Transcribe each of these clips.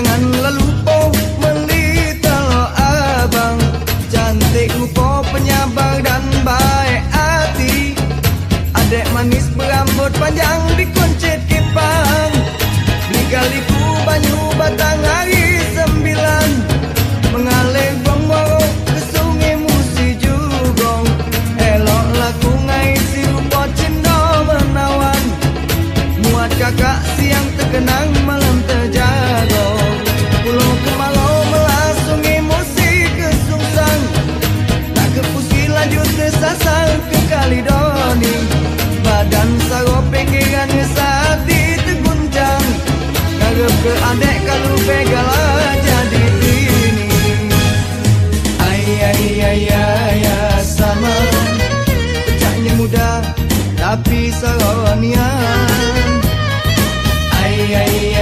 yang an lalu tapi saronian ay ay ay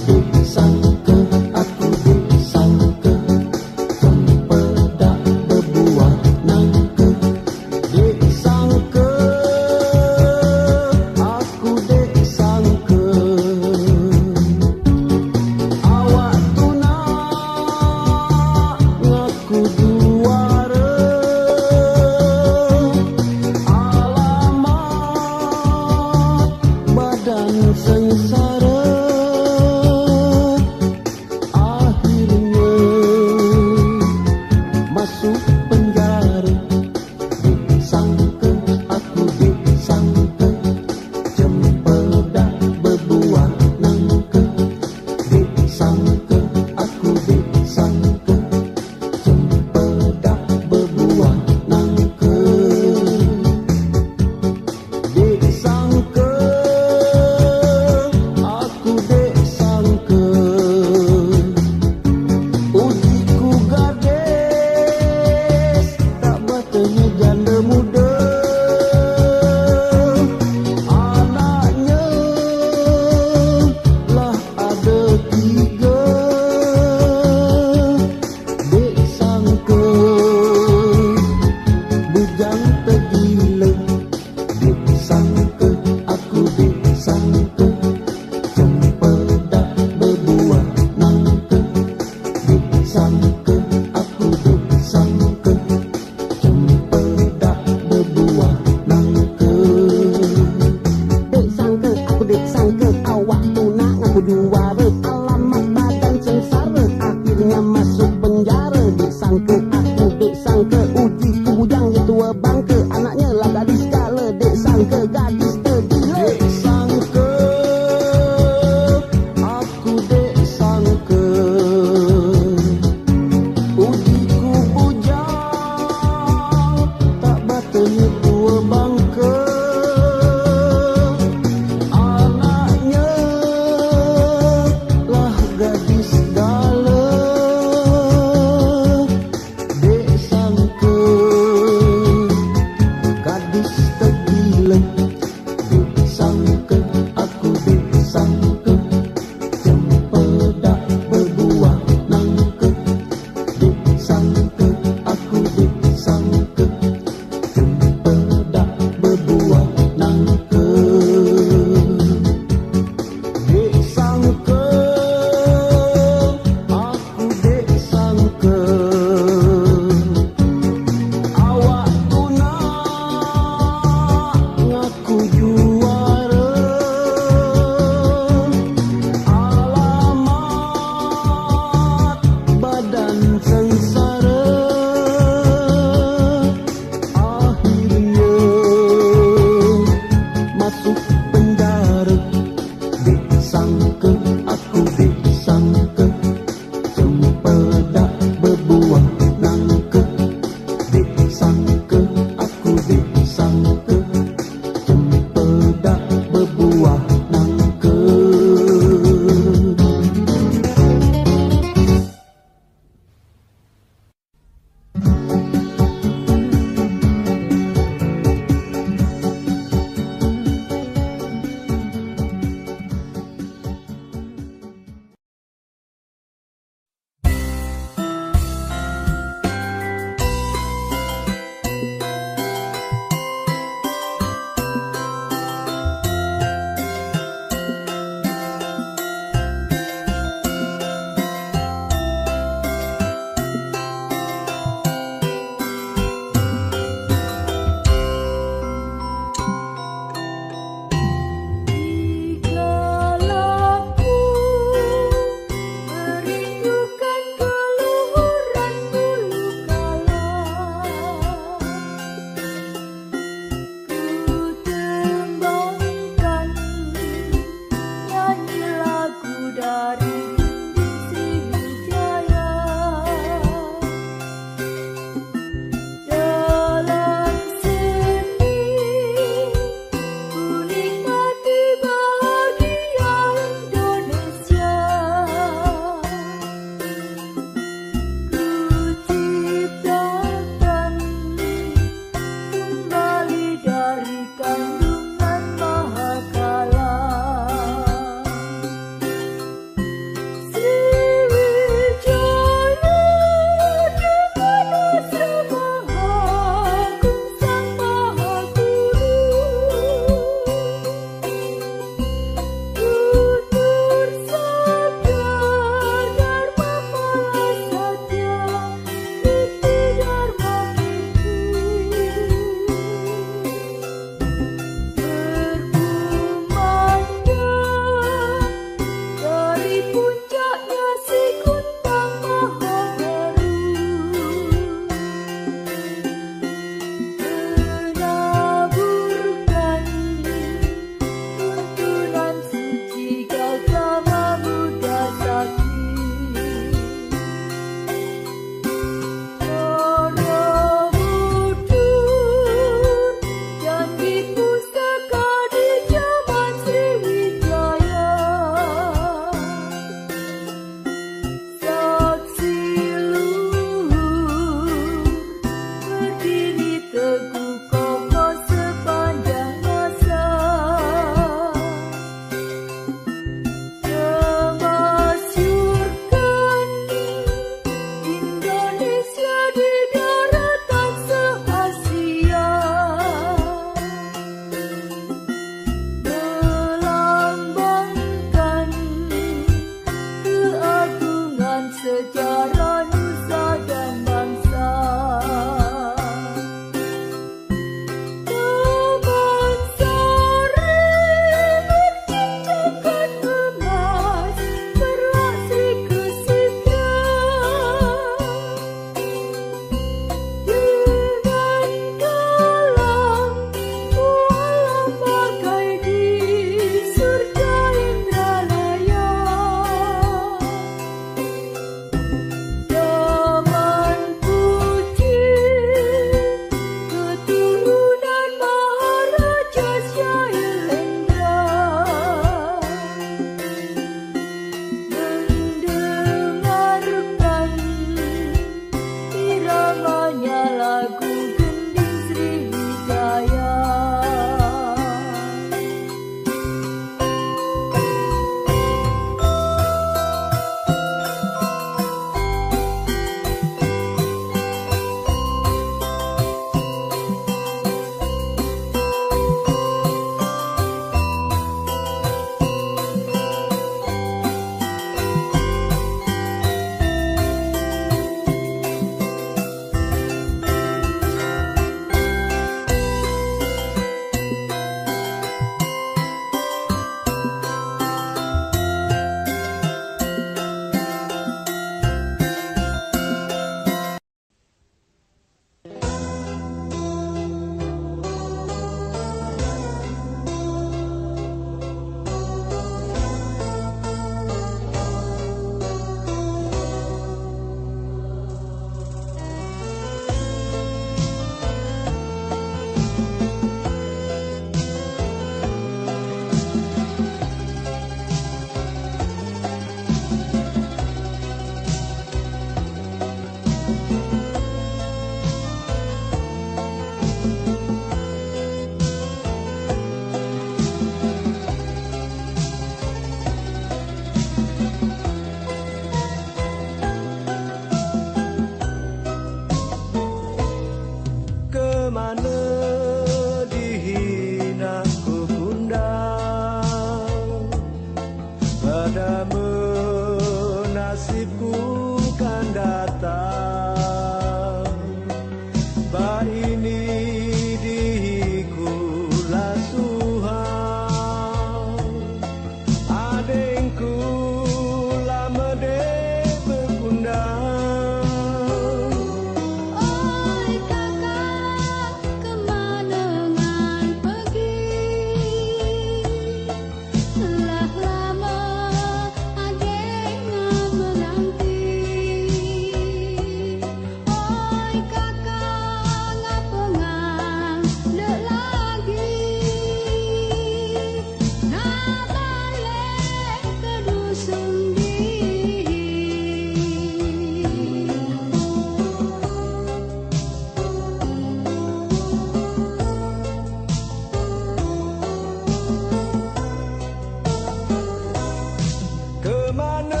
Kemana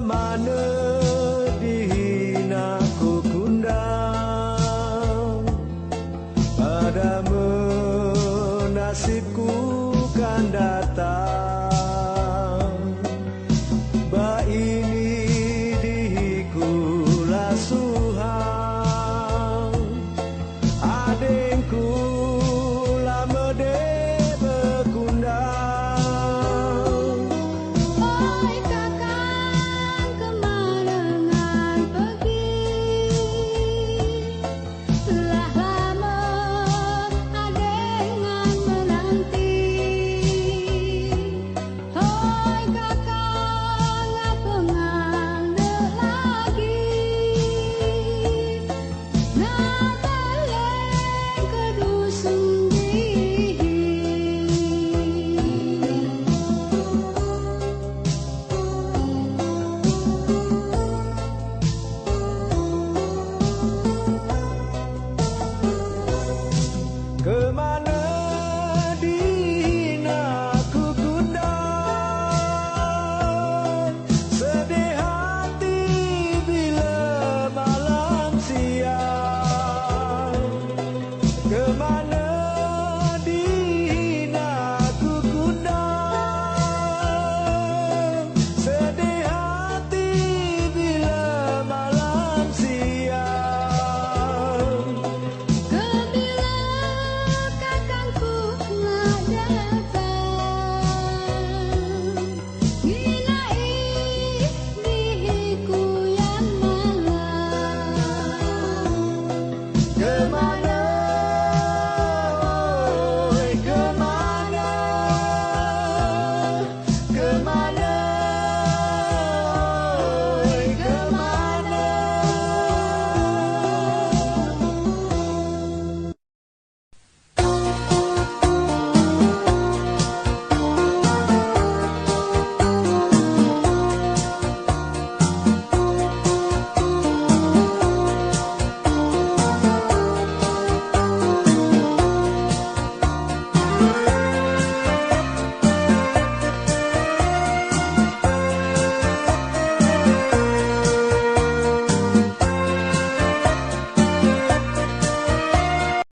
mana